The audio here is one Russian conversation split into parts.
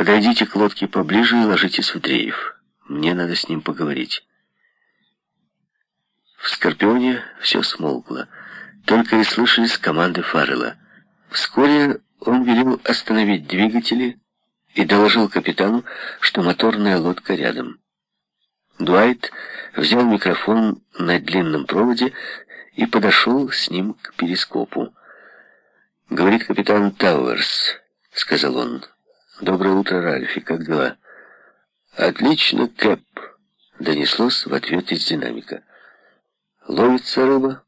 Подойдите к лодке поближе и ложитесь в дрейф. Мне надо с ним поговорить. В Скорпионе все смолкло. Только и слышались команды Фаррелла. Вскоре он велел остановить двигатели и доложил капитану, что моторная лодка рядом. Дуайт взял микрофон на длинном проводе и подошел с ним к перископу. «Говорит капитан Тауэрс», — сказал он. «Доброе утро, Ральфи, как дела?» «Отлично, Кэп», — донеслось в ответ из динамика. «Ловится рыба?»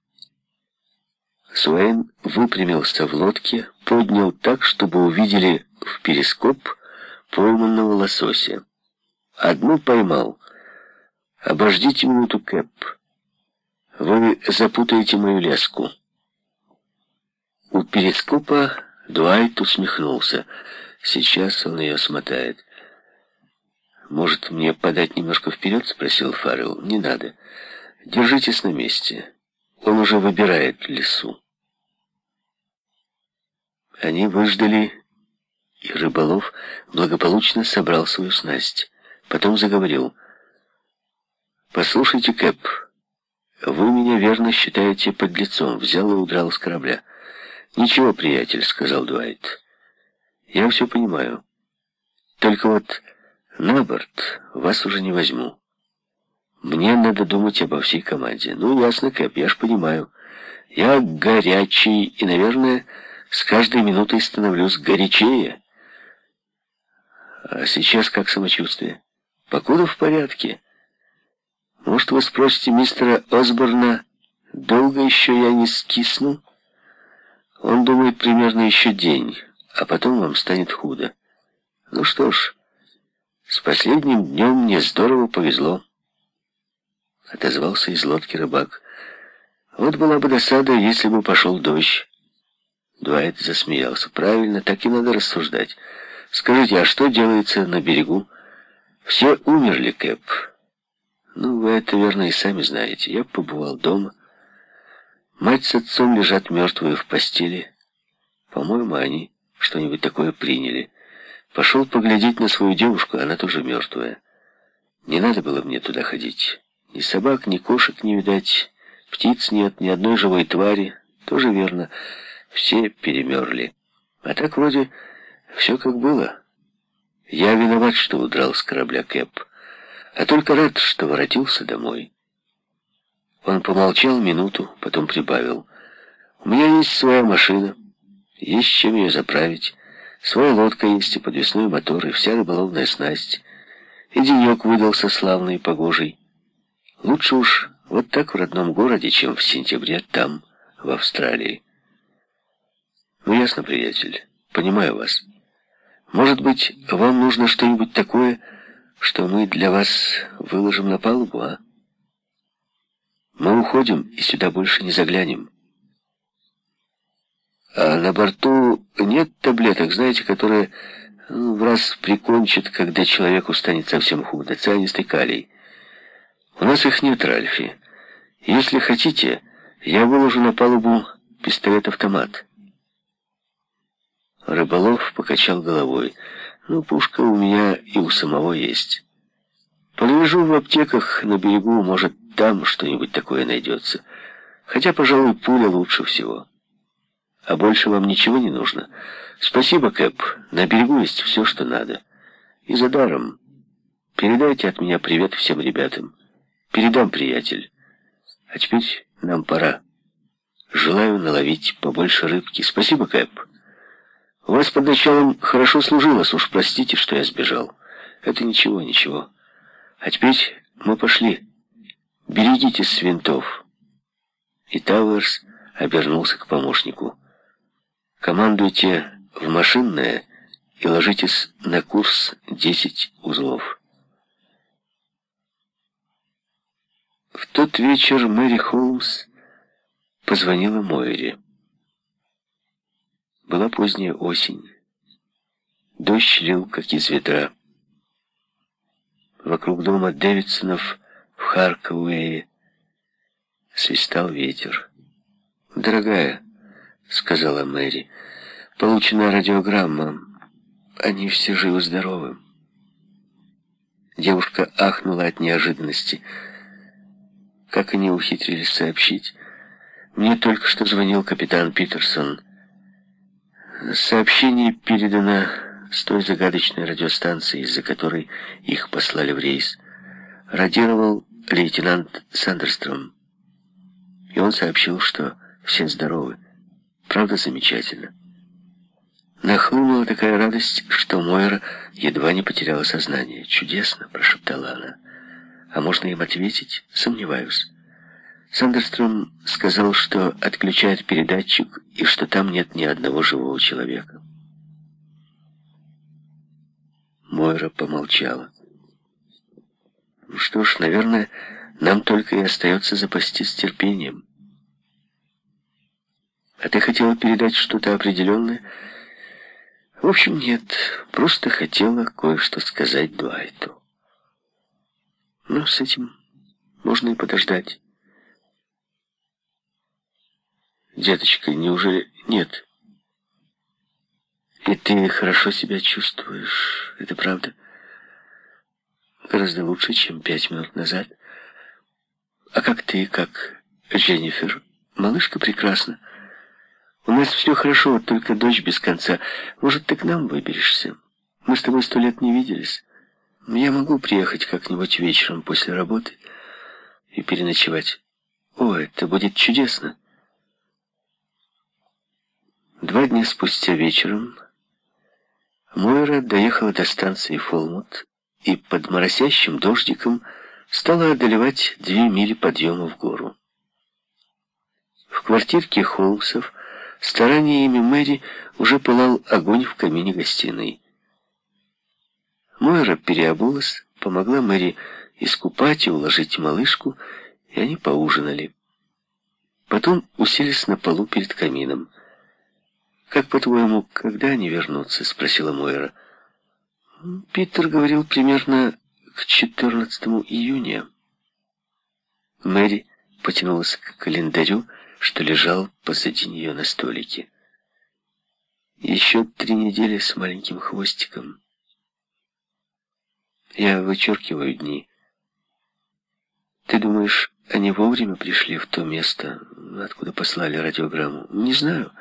Суэйн выпрямился в лодке, поднял так, чтобы увидели в перископ пойманного лосося. «Одну поймал. Обождите минуту, Кэп. Вы запутаете мою леску». У перископа Дуайт усмехнулся. Сейчас он ее смотает. «Может, мне подать немножко вперед?» — спросил Фаррелл. «Не надо. Держитесь на месте. Он уже выбирает лесу». Они выждали, и рыболов благополучно собрал свою снасть. Потом заговорил. «Послушайте, Кэп, вы меня верно считаете подлецом. Взял и удрал с корабля». «Ничего, приятель», — сказал Дуайт. «Я все понимаю. Только вот на борт вас уже не возьму. Мне надо думать обо всей команде. Ну, ясно, Кэп, я ж понимаю. Я горячий и, наверное, с каждой минутой становлюсь горячее. А сейчас как самочувствие? Покуда в порядке. Может, вы спросите мистера Осборна, долго еще я не скисну?» Он думает примерно еще день, а потом вам станет худо. Ну что ж, с последним днем мне здорово повезло. Отозвался из лодки рыбак. Вот была бы досада, если бы пошел дождь. Дуайт засмеялся. Правильно, так и надо рассуждать. Скажите, а что делается на берегу? Все умерли, Кэп. Ну, вы это верно и сами знаете. Я побывал дома. Мать с отцом лежат мертвые в постели. По-моему, они что-нибудь такое приняли. Пошел поглядеть на свою девушку, она тоже мертвая. Не надо было мне туда ходить. Ни собак, ни кошек не видать, птиц нет, ни одной живой твари. Тоже верно, все перемерли. А так вроде все как было. Я виноват, что удрал с корабля Кэп, а только рад, что воротился домой. Он помолчал минуту, потом прибавил. «У меня есть своя машина, есть чем ее заправить. Своя лодка есть и подвесной мотор, и вся рыболовная снасть. И денек выдался славный и погожий. Лучше уж вот так в родном городе, чем в сентябре там, в Австралии. Ну, ясно, приятель, понимаю вас. Может быть, вам нужно что-нибудь такое, что мы для вас выложим на палубу, а?» Мы уходим и сюда больше не заглянем. А на борту нет таблеток, знаете, которые ну, в раз прикончат, когда человеку станет совсем худо. Цианистый калий. У нас их нет, Ральфи. Если хотите, я выложу на палубу пистолет-автомат. Рыболов покачал головой. Ну, пушка у меня и у самого есть. Полежу в аптеках на берегу, может, там что-нибудь такое найдется. Хотя, пожалуй, пуля лучше всего. А больше вам ничего не нужно? Спасибо, Кэп. На берегу есть все, что надо. И за даром. Передайте от меня привет всем ребятам. Передам, приятель. А теперь нам пора. Желаю наловить побольше рыбки. Спасибо, Кэп. У вас под началом хорошо служилось, уж простите, что я сбежал. Это ничего, ничего. А теперь мы пошли. Берегитесь свинтов. И Тауэрс обернулся к помощнику. Командуйте в машинное и ложитесь на курс 10 узлов. В тот вечер Мэри Холмс позвонила Мойре. Была поздняя осень. Дождь лил, как из ведра. Вокруг дома Дэвидсонов в Харкауэе свистал ветер. «Дорогая», — сказала Мэри, — «получена радиограмма. они все живы-здоровы. Девушка ахнула от неожиданности. Как они ухитрились сообщить? Мне только что звонил капитан Питерсон. Сообщение передано с той загадочной радиостанции, из-за которой их послали в рейс. Радировал лейтенант Сандерстром. И он сообщил, что все здоровы. Правда, замечательно. Нахлынула такая радость, что Мойра едва не потеряла сознание. «Чудесно!» — прошептала она. «А можно им ответить? Сомневаюсь». Сандерстром сказал, что отключает передатчик и что там нет ни одного живого человека. Мойра помолчала. «Ну «Что ж, наверное, нам только и остается запастись терпением». «А ты хотела передать что-то определенное?» В общем, нет, просто хотела кое-что сказать Дуайту. Но с этим можно и подождать. Деточка, неужели нет? И ты хорошо себя чувствуешь, это правда? Гораздо лучше, чем пять минут назад. А как ты, как Дженнифер? Малышка прекрасна. У нас все хорошо, вот только дочь без конца. Может, ты к нам выберешься? Мы с тобой сто лет не виделись. Я могу приехать как-нибудь вечером после работы и переночевать. О, это будет чудесно. Два дня спустя вечером Мойра доехала до станции Фолмут и под моросящим дождиком стала одолевать две мили подъема в гору. В квартирке Холмсов Стараниями Мэри уже пылал огонь в камине гостиной. Мойра переобулась, помогла Мэри искупать и уложить малышку, и они поужинали. Потом уселись на полу перед камином. «Как, по-твоему, когда они вернутся?» — спросила Мойра. «Питер говорил примерно к 14 июня». Мэри потянулась к календарю, что лежал позади нее на столике. Еще три недели с маленьким хвостиком. Я вычеркиваю дни. Ты думаешь, они вовремя пришли в то место, откуда послали радиограмму? Не знаю.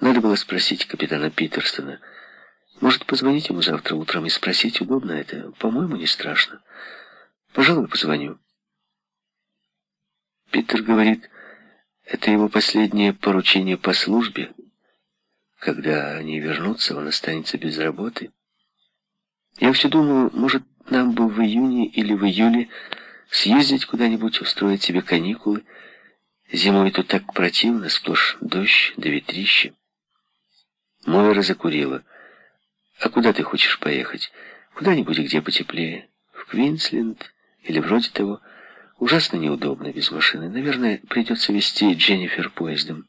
Надо было спросить капитана Питерсона. Может, позвонить ему завтра утром и спросить, удобно это? По-моему, не страшно. Пожалуй, позвоню. Питер говорит, это его последнее поручение по службе. Когда они вернутся, он останется без работы. Я все думаю, может, нам бы в июне или в июле съездить куда-нибудь, устроить себе каникулы. Зимой тут так противно, сплошь дождь да ветрище. Мойра закурила. А куда ты хочешь поехать? Куда-нибудь, где потеплее. В Квинсленд или вроде того. Ужасно неудобно без машины. Наверное, придется везти Дженнифер поездом.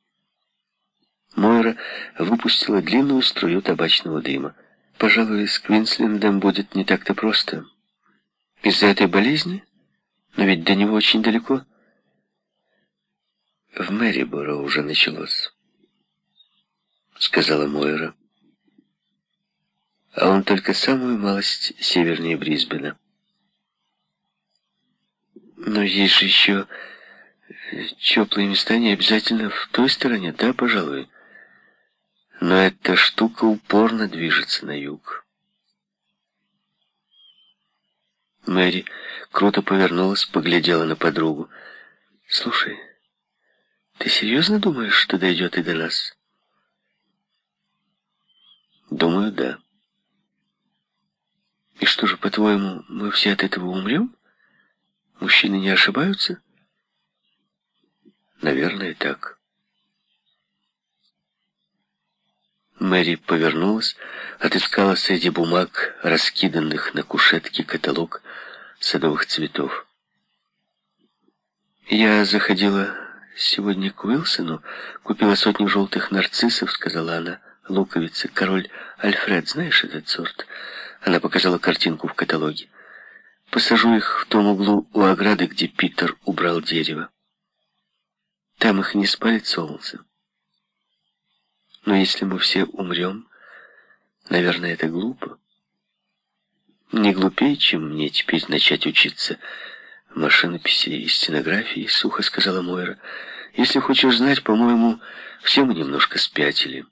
Мойра выпустила длинную струю табачного дыма. Пожалуй, с Квинслендом будет не так-то просто. Из-за этой болезни? Но ведь до него очень далеко. В Мэриборо уже началось, сказала Мойра. А он только самую малость севернее Брисбена. Но есть же еще теплые места, не обязательно в той стороне, да, пожалуй. Но эта штука упорно движется на юг. Мэри круто повернулась, поглядела на подругу. «Слушай, ты серьезно думаешь, что дойдет и до нас?» «Думаю, да». «И что же, по-твоему, мы все от этого умрем?» Мужчины не ошибаются? Наверное, так. Мэри повернулась, отыскала среди бумаг, раскиданных на кушетке, каталог садовых цветов. «Я заходила сегодня к Уилсону, купила сотню желтых нарциссов», — сказала она. «Луковицы, король Альфред, знаешь этот сорт?» Она показала картинку в каталоге. Посажу их в том углу у ограды, где Питер убрал дерево. Там их не спалит солнце. Но если мы все умрем, Наверное, это глупо. Не глупее, чем мне теперь начать учиться машинописи и стенографии, сухо сказала Мойра. Если хочешь знать, по-моему, все мы немножко спятили.